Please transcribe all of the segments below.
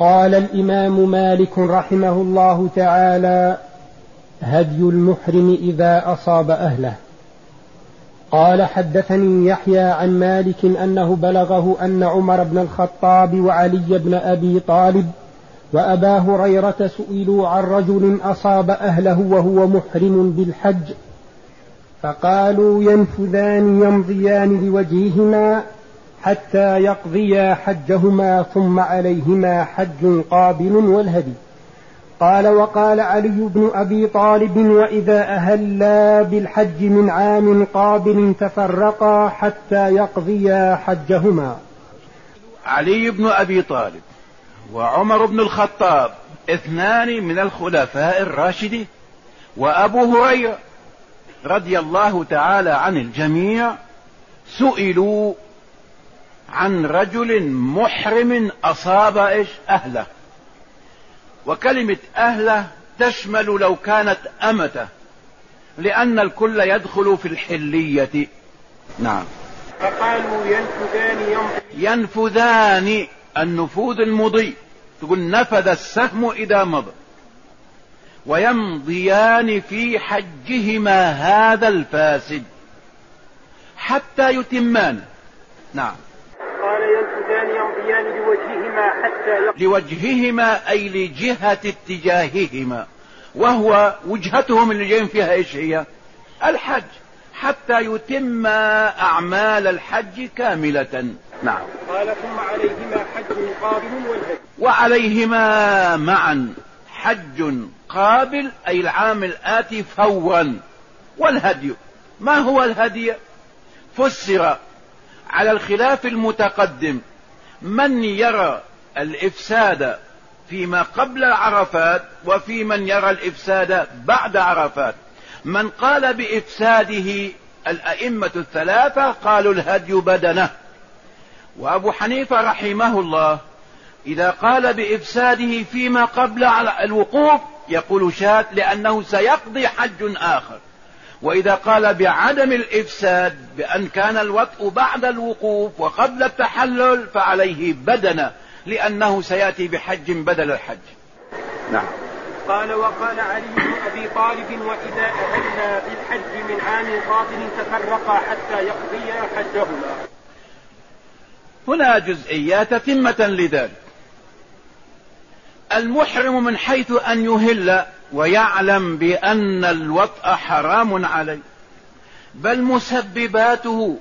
قال الإمام مالك رحمه الله تعالى هدي المحرم إذا أصاب أهله. قال حدثني يحيى عن مالك أنه بلغه أن عمر بن الخطاب وعلي بن أبي طالب وأبا هريرة سئلوا عن رجل أصاب أهله وهو محرم بالحج فقالوا ينفذان يمضيان لوجههما حتى يقضيا حجهما ثم عليهما حج قابل والهدي. قال وقال علي بن أبي طالب وإذا أهلا بالحج من عام قابل تفرقا حتى يقضيا حجهما. علي بن أبي طالب وعمر بن الخطاب اثنان من الخلفاء الراشدين. وأبو هريرة رضي الله تعالى عن الجميع سئلوا عن رجل محرم أصاب إيش؟ أهله. وكلمة أهله تشمل لو كانت أمته لأن الكل يدخل في الحلية. نعم. فقالوا ينفذان ينفذان النفوذ المضي. تقول نفذ السهم إذا مضى. ويمضيان في حجهما هذا الفاسد. حتى يتمان. نعم. لوجههما حتى لوجههما أي لجهة اتجاههما. وهو وجهتهم اللي جايين فيها إيش هي؟ الحج. حتى يتم أعمال الحج كاملة. نعم. قال ثم عليهما حج قابل والهدي وعليهما معا حج قابل أي العام الآتي فورا. والهدي. ما هو الهدي؟ فسر على الخلاف المتقدم. من يرى الإفساد فيما قبل عرفات وفي من يرى الإفساد بعد عرفات. من قال بإفساده الأئمة الثلاثة قالوا الهدي بدنه. وأبو حنيفة رحمه الله إذا قال بإفساده فيما قبل الوقوف يقول شاة لأنه سيقضي حج آخر. وإذا قال بعدم الإفساد بأن كان الوطء بعد الوقوف وقبل التحلل فعليه بدنة. لأنه سيأتي بحج بدل الحج. نعم. قال وقال علي بن أبي طالب وإذا أهلنا بالحج من عام قابل تفرقا حتى يقضيا حجهما. هنا جزئيات تتمة لذلك. المحرم من حيث أن يهل ويعلم بأن الوطأ حرام عليه بل مسبباته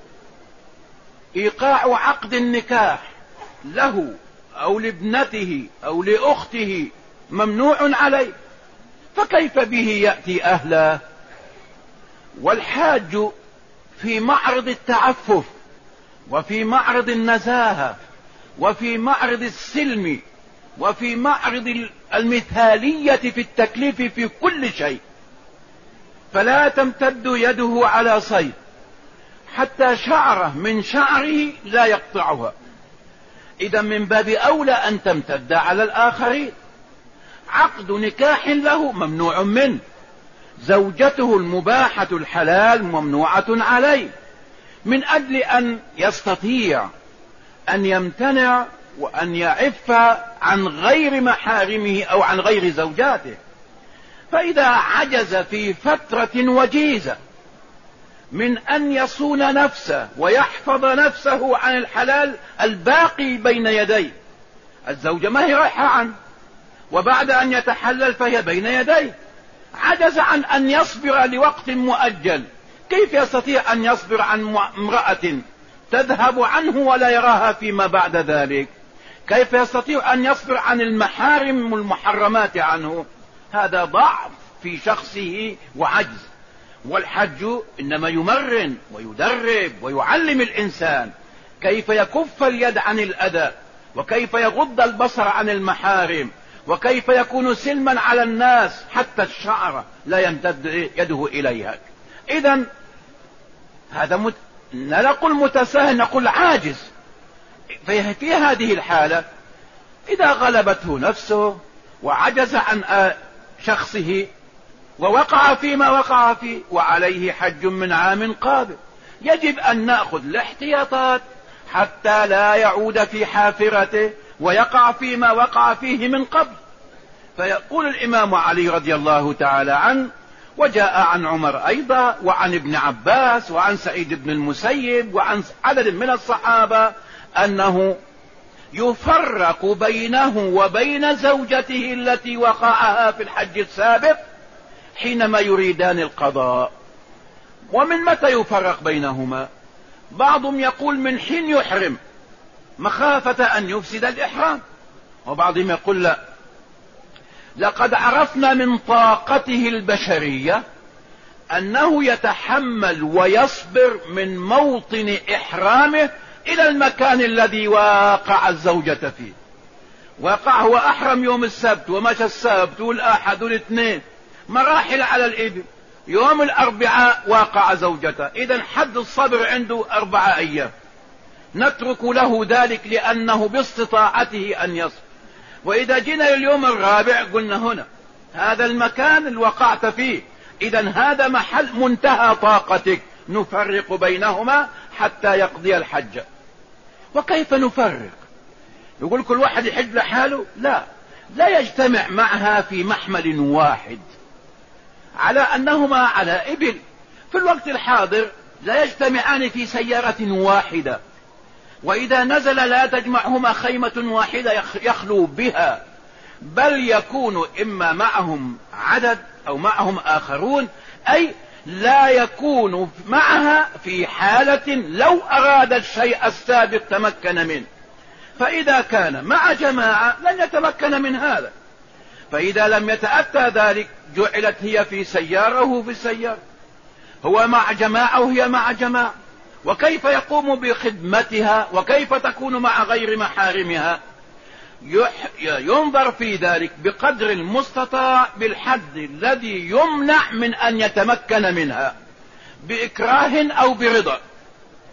إيقاع عقد النكاح له. أو لابنته أو لأخته ممنوع عليه فكيف به يأتي أهله؟ والحاج في معرض التعفف وفي معرض النزاهة وفي معرض السلم وفي معرض المثالية في التكليف في كل شيء. فلا تمتد يده على صيد حتى شعره من شعره لا يقطعها. إذا من باب أولى أن تمتد على الآخرين. عقد نكاح له ممنوع منه. زوجته المباحة الحلال ممنوعة عليه. من أجل أن يستطيع أن يمتنع وأن يعف عن غير محارمه أو عن غير زوجاته. فإذا عجز في فترة وجيزة من أن يصون نفسه ويحفظ نفسه عن الحلال الباقي بين يديه. الزوجة ما هي رايحة عنه وبعد أن يتحلل فهي بين يديه. عجز عن أن يصبر لوقت مؤجل. كيف يستطيع أن يصبر عن امرأة تذهب عنه ولا يراها فيما بعد ذلك؟ كيف يستطيع أن يصبر عن المحارم المحرمات عنه؟ هذا ضعف في شخصه وعجز. والحج إنما يمرن ويدرب ويعلم الإنسان كيف يكف اليد عن الأذى وكيف يغض البصر عن المحارم وكيف يكون سلما على الناس حتى الشعر لا يمتد يده إليها. إذا هذا مت... لا نقول متساهل نقول عاجز. في هذه الحالة إذا غلبته نفسه وعجز عن شخصه ووقع فيما وقع فيه وعليه حج من عام قابل يجب أن نأخذ الاحتياطات حتى لا يعود في حافرته ويقع فيما وقع فيه من قبل. فيقول الإمام علي رضي الله تعالى عنه وجاء عن عمر أيضا وعن ابن عباس وعن سعيد بن المسيب وعن عدد من الصحابة أنه يفرق بينه وبين زوجته التي وقعها في الحج السابق حينما يريدان القضاء ومن متى يفرق بينهما؟ بعضهم يقول من حين يحرم مخافة أن يفسد الإحرام وبعضهم يقول لا. لقد عرفنا من طاقته البشرية أنه يتحمل ويصبر من موطن إحرامه إلى المكان الذي واقع الزوجة فيه. وقع هو أحرم يوم السبت ومشى السبت والأحد والإثنين. مراحل على الإبل. يوم الأربعاء واقع زوجته. إذا حد الصبر عنده أربعة أيام. نترك له ذلك لأنه باستطاعته أن يصبر. وإذا جينا اليوم الرابع قلنا هنا هذا المكان اللي وقعت فيه. إذا هذا محل منتهى طاقتك. نفرق بينهما حتى يقضي الحج. وكيف نفرق؟ يقول كل واحد يحج لحاله؟ لا. لا يجتمع معها في محمل واحد. على أنهما على إبل. في الوقت الحاضر لا يجتمعان في سيارة واحدة. وإذا نزل لا تجمعهما خيمة واحدة يخلو بها. بل يكون إما معهم عدد أو معهم آخرون أي لا يكون معها في حالة لو أراد الشيء السابق تمكن منه. فإذا كان مع جماعة لن يتمكن من هذا. فإذا لم يتأتى ذلك جعلت هي في سيارة وهو في السيارة. هو مع جماعة وهي مع جماعة. وكيف يقوم بخدمتها؟ وكيف تكون مع غير محارمها؟ ينظر في ذلك بقدر المستطاع بالحد الذي يمنع من أن يتمكن منها. بإكراه أو برضا.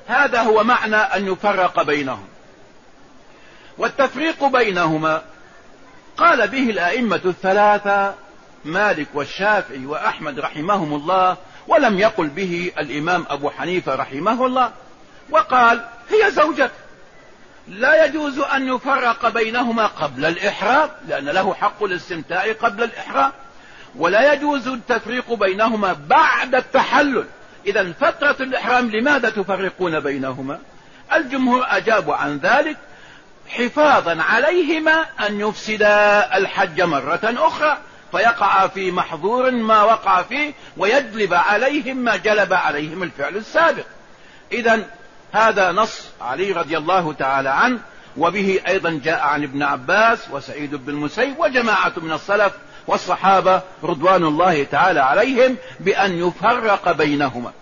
هذا هو معنى أن يفرق بينهم. والتفريق بينهما قال به الأئمة الثلاثة مالك والشافعي وأحمد رحمهم الله ولم يقل به الإمام أبو حنيفة رحمه الله وقال هي زوجته لا يجوز أن يفرق بينهما قبل الإحرام لأن له حق الاستمتاع قبل الإحرام ولا يجوز التفريق بينهما بعد التحلل. إذا فترة الإحرام لماذا تفرقون بينهما؟ الجمهور أجابوا عن ذلك حفاظا عليهما أن يفسدا الحج مرة أخرى فيقع في محظور ما وقع فيه ويجلب عليهم ما جلب عليهم الفعل السابق. إذا هذا نص علي رضي الله تعالى عنه وبه أيضا جاء عن ابن عباس وسعيد بن المسيب وجماعة من السلف والصحابة رضوان الله تعالى عليهم بأن يفرق بينهما.